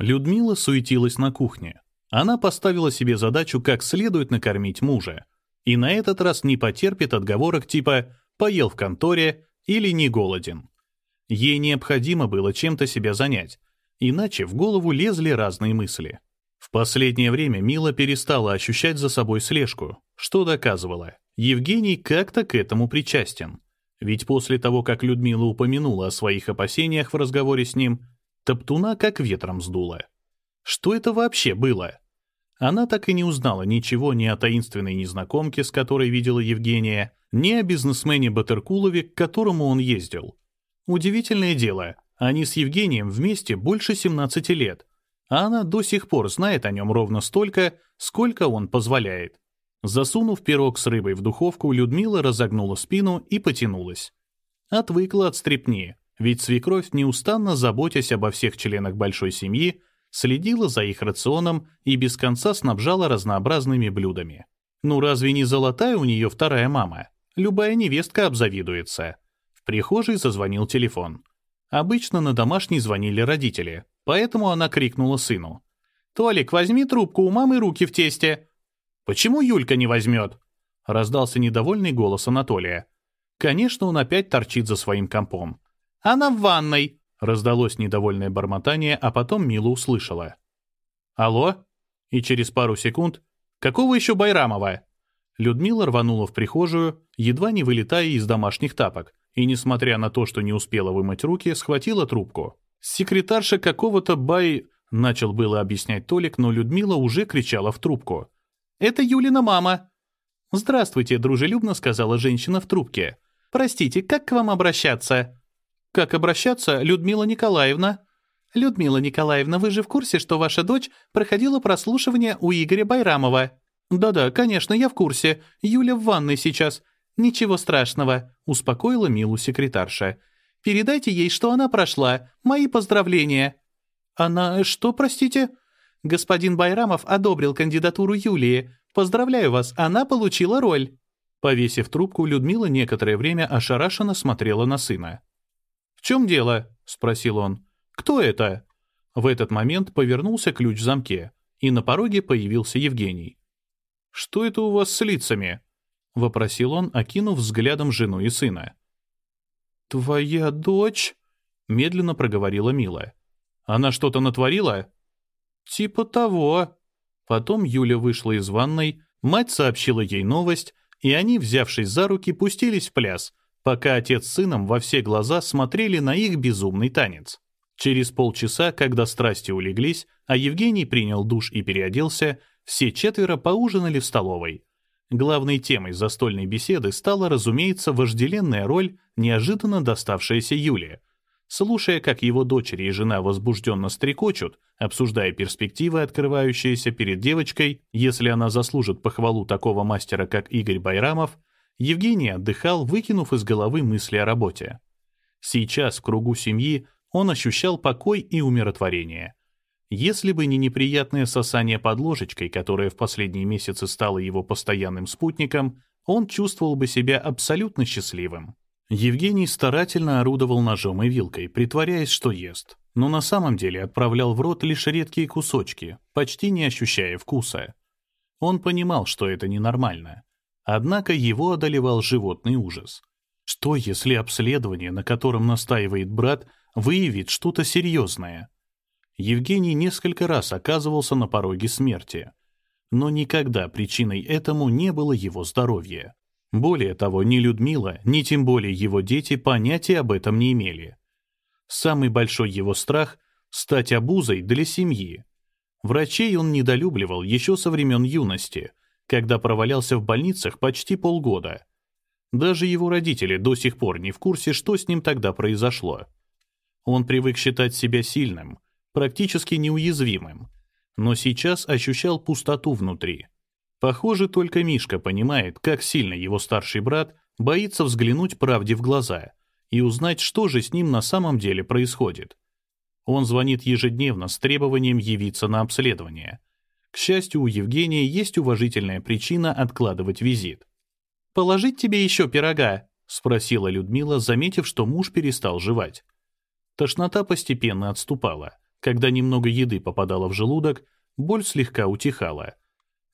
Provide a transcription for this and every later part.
Людмила суетилась на кухне. Она поставила себе задачу как следует накормить мужа. И на этот раз не потерпит отговорок типа «поел в конторе» или «не голоден». Ей необходимо было чем-то себя занять, иначе в голову лезли разные мысли. В последнее время Мила перестала ощущать за собой слежку, что доказывало, Евгений как-то к этому причастен. Ведь после того, как Людмила упомянула о своих опасениях в разговоре с ним, Топтуна как ветром сдуло. Что это вообще было? Она так и не узнала ничего ни о таинственной незнакомке, с которой видела Евгения, ни о бизнесмене Батеркулове, к которому он ездил. Удивительное дело, они с Евгением вместе больше 17 лет, а она до сих пор знает о нем ровно столько, сколько он позволяет. Засунув пирог с рыбой в духовку, Людмила разогнула спину и потянулась. Отвыкла от стрепни, ведь свекровь, неустанно заботясь обо всех членах большой семьи, следила за их рационом и без конца снабжала разнообразными блюдами. Ну разве не золотая у нее вторая мама? Любая невестка обзавидуется. В прихожей зазвонил телефон. Обычно на домашний звонили родители, поэтому она крикнула сыну. «Толик, возьми трубку, у мамы руки в тесте». «Почему Юлька не возьмет?» Раздался недовольный голос Анатолия. Конечно, он опять торчит за своим компом. «Она в ванной!» Раздалось недовольное бормотание, а потом Мила услышала. «Алло?» И через пару секунд «Какого еще Байрамова?» Людмила рванула в прихожую, едва не вылетая из домашних тапок, и, несмотря на то, что не успела вымыть руки, схватила трубку. «Секретарша какого-то бай...» — начал было объяснять Толик, но Людмила уже кричала в трубку. «Это Юлина мама!» «Здравствуйте», — дружелюбно сказала женщина в трубке. «Простите, как к вам обращаться?» «Как обращаться, Людмила Николаевна?» «Людмила Николаевна, вы же в курсе, что ваша дочь проходила прослушивание у Игоря Байрамова?» «Да-да, конечно, я в курсе. Юля в ванной сейчас. «Ничего страшного», — успокоила Милу секретарша. «Передайте ей, что она прошла. Мои поздравления». «Она что, простите?» «Господин Байрамов одобрил кандидатуру Юлии. Поздравляю вас, она получила роль». Повесив трубку, Людмила некоторое время ошарашенно смотрела на сына. «В чем дело?» — спросил он. «Кто это?» В этот момент повернулся ключ в замке, и на пороге появился Евгений. «Что это у вас с лицами?» — вопросил он, окинув взглядом жену и сына. «Твоя дочь?» — медленно проговорила Мила. «Она что-то натворила?» «Типа того». Потом Юля вышла из ванной, мать сообщила ей новость, и они, взявшись за руки, пустились в пляс, пока отец с сыном во все глаза смотрели на их безумный танец. Через полчаса, когда страсти улеглись, а Евгений принял душ и переоделся, все четверо поужинали в столовой — Главной темой застольной беседы стала, разумеется, вожделенная роль, неожиданно доставшаяся Юле. Слушая, как его дочери и жена возбужденно стрекочут, обсуждая перспективы, открывающиеся перед девочкой, если она заслужит похвалу такого мастера, как Игорь Байрамов, Евгений отдыхал, выкинув из головы мысли о работе. Сейчас в кругу семьи он ощущал покой и умиротворение — если бы не неприятное сосание под ложечкой, которое в последние месяцы стало его постоянным спутником, он чувствовал бы себя абсолютно счастливым. Евгений старательно орудовал ножом и вилкой, притворяясь, что ест, но на самом деле отправлял в рот лишь редкие кусочки, почти не ощущая вкуса. Он понимал, что это ненормально. Однако его одолевал животный ужас. Что, если обследование, на котором настаивает брат, выявит что-то серьезное? Евгений несколько раз оказывался на пороге смерти. Но никогда причиной этому не было его здоровье. Более того, ни Людмила, ни тем более его дети понятия об этом не имели. Самый большой его страх — стать обузой для семьи. Врачей он недолюбливал еще со времен юности, когда провалялся в больницах почти полгода. Даже его родители до сих пор не в курсе, что с ним тогда произошло. Он привык считать себя сильным — практически неуязвимым, но сейчас ощущал пустоту внутри. Похоже, только Мишка понимает, как сильно его старший брат боится взглянуть правде в глаза и узнать, что же с ним на самом деле происходит. Он звонит ежедневно с требованием явиться на обследование. К счастью, у Евгения есть уважительная причина откладывать визит. «Положить тебе еще пирога?» — спросила Людмила, заметив, что муж перестал жевать. Тошнота постепенно отступала Когда немного еды попадало в желудок, боль слегка утихала.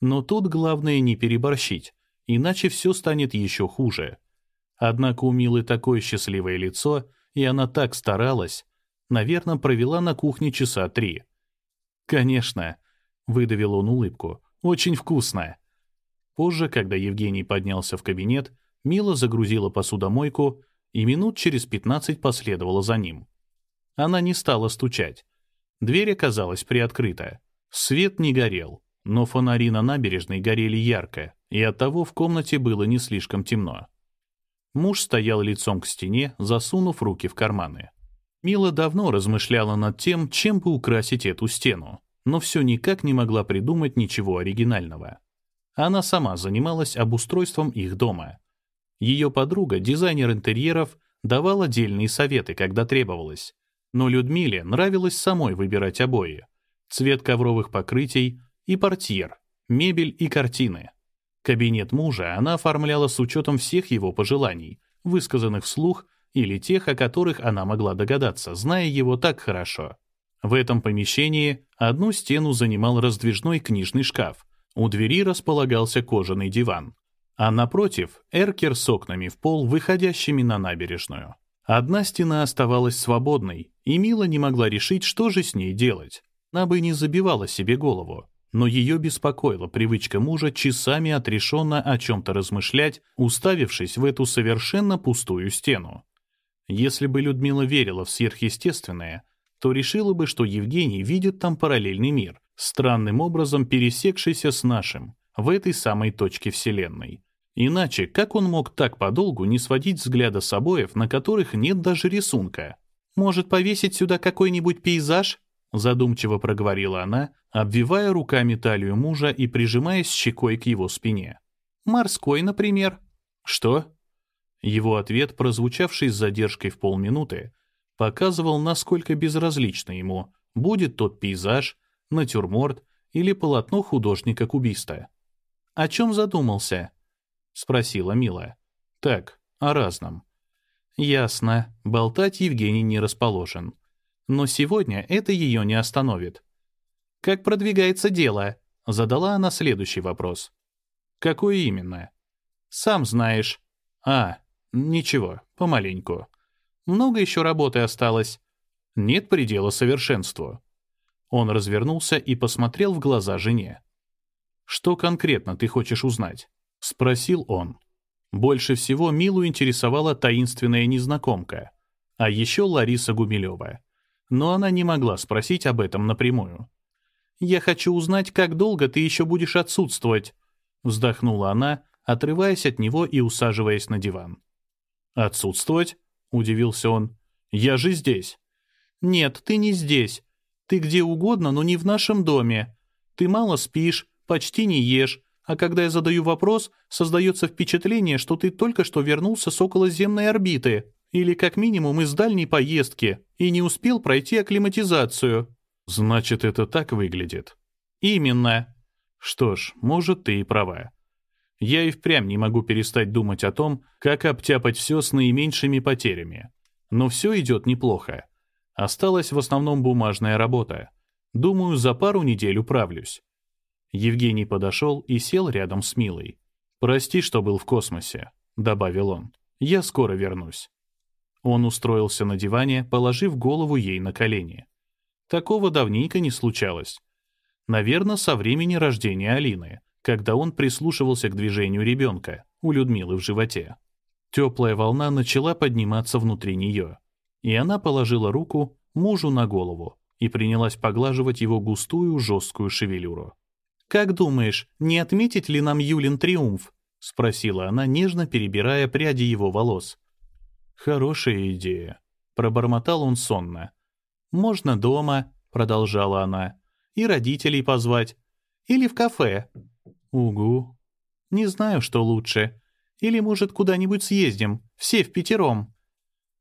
Но тут главное не переборщить, иначе все станет еще хуже. Однако у Милы такое счастливое лицо, и она так старалась. Наверное, провела на кухне часа три. «Конечно», — выдавил он улыбку, — «очень вкусно». Позже, когда Евгений поднялся в кабинет, Мила загрузила посудомойку и минут через пятнадцать последовала за ним. Она не стала стучать. Дверь оказалась приоткрыта. Свет не горел, но фонари на набережной горели ярко, и оттого в комнате было не слишком темно. Муж стоял лицом к стене, засунув руки в карманы. Мила давно размышляла над тем, чем бы украсить эту стену, но все никак не могла придумать ничего оригинального. Она сама занималась обустройством их дома. Ее подруга, дизайнер интерьеров, давал отдельные советы, когда требовалось. Но Людмиле нравилось самой выбирать обои, цвет ковровых покрытий и портьер, мебель и картины. Кабинет мужа она оформляла с учетом всех его пожеланий, высказанных вслух или тех, о которых она могла догадаться, зная его так хорошо. В этом помещении одну стену занимал раздвижной книжный шкаф, у двери располагался кожаный диван, а напротив — эркер с окнами в пол, выходящими на набережную. Одна стена оставалась свободной, и Мила не могла решить, что же с ней делать. Она бы не забивала себе голову но ее беспокоила привычка мужа часами отрешенно о чем-то размышлять, уставившись в эту совершенно пустую стену. Если бы Людмила верила в сверхъестественное, то решила бы, что Евгений видит там параллельный мир, странным образом пересекшийся с нашим, в этой самой точке Вселенной. Иначе, как он мог так подолгу не сводить взгляда с обоев, на которых нет даже рисунка? Может, повесить сюда какой-нибудь пейзаж? Задумчиво проговорила она, обвивая руками талию мужа и прижимаясь щекой к его спине. «Морской, например». «Что?» Его ответ, прозвучавший с задержкой в полминуты, показывал, насколько безразлично ему, будет тот пейзаж, натюрморт или полотно художника-кубиста. «О чем задумался?» — спросила Мила. «Так, о разном». «Ясно. Болтать Евгений не расположен. Но сегодня это ее не остановит. «Как продвигается дело?» — задала она следующий вопрос. «Какой именно?» «Сам знаешь». «А, ничего, помаленьку. Много еще работы осталось?» «Нет предела совершенству». Он развернулся и посмотрел в глаза жене. «Что конкретно ты хочешь узнать?» — спросил он. Больше всего Милу интересовала таинственная незнакомка, а еще Лариса Гумилева но она не могла спросить об этом напрямую. «Я хочу узнать, как долго ты еще будешь отсутствовать», — вздохнула она, отрываясь от него и усаживаясь на диван. «Отсутствовать?» — удивился он. «Я же здесь». «Нет, ты не здесь. Ты где угодно, но не в нашем доме. Ты мало спишь, почти не ешь, а когда я задаю вопрос, создается впечатление, что ты только что вернулся с околоземной орбиты». Или как минимум из дальней поездки и не успел пройти акклиматизацию. Значит, это так выглядит? Именно. Что ж, может, ты и права. Я и впрямь не могу перестать думать о том, как обтяпать все с наименьшими потерями. Но все идет неплохо. Осталась в основном бумажная работа. Думаю, за пару недель управлюсь. Евгений подошел и сел рядом с Милой. «Прости, что был в космосе», — добавил он. «Я скоро вернусь». Он устроился на диване, положив голову ей на колени. Такого давненько не случалось. Наверное, со времени рождения Алины, когда он прислушивался к движению ребенка у Людмилы в животе. Теплая волна начала подниматься внутри нее, и она положила руку мужу на голову и принялась поглаживать его густую жесткую шевелюру. «Как думаешь, не отметить ли нам Юлин триумф?» — спросила она, нежно перебирая пряди его волос. «Хорошая идея», — пробормотал он сонно. «Можно дома», — продолжала она, — «и родителей позвать. Или в кафе». «Угу». «Не знаю, что лучше. Или, может, куда-нибудь съездим, все в пятером».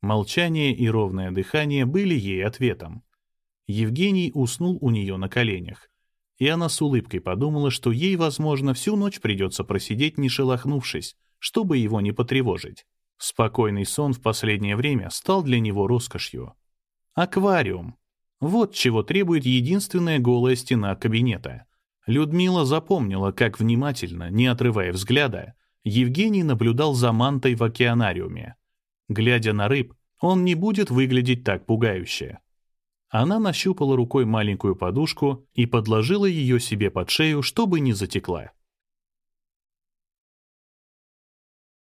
Молчание и ровное дыхание были ей ответом. Евгений уснул у нее на коленях. И она с улыбкой подумала, что ей, возможно, всю ночь придется просидеть, не шелохнувшись, чтобы его не потревожить. Спокойный сон в последнее время стал для него роскошью. «Аквариум», — Вот чего требует единственная голая стена кабинета. Людмила запомнила, как внимательно, не отрывая взгляда, Евгений наблюдал за мантой в океанариуме. Глядя на рыб, он не будет выглядеть так пугающе. Она нащупала рукой маленькую подушку и подложила ее себе под шею, чтобы не затекла.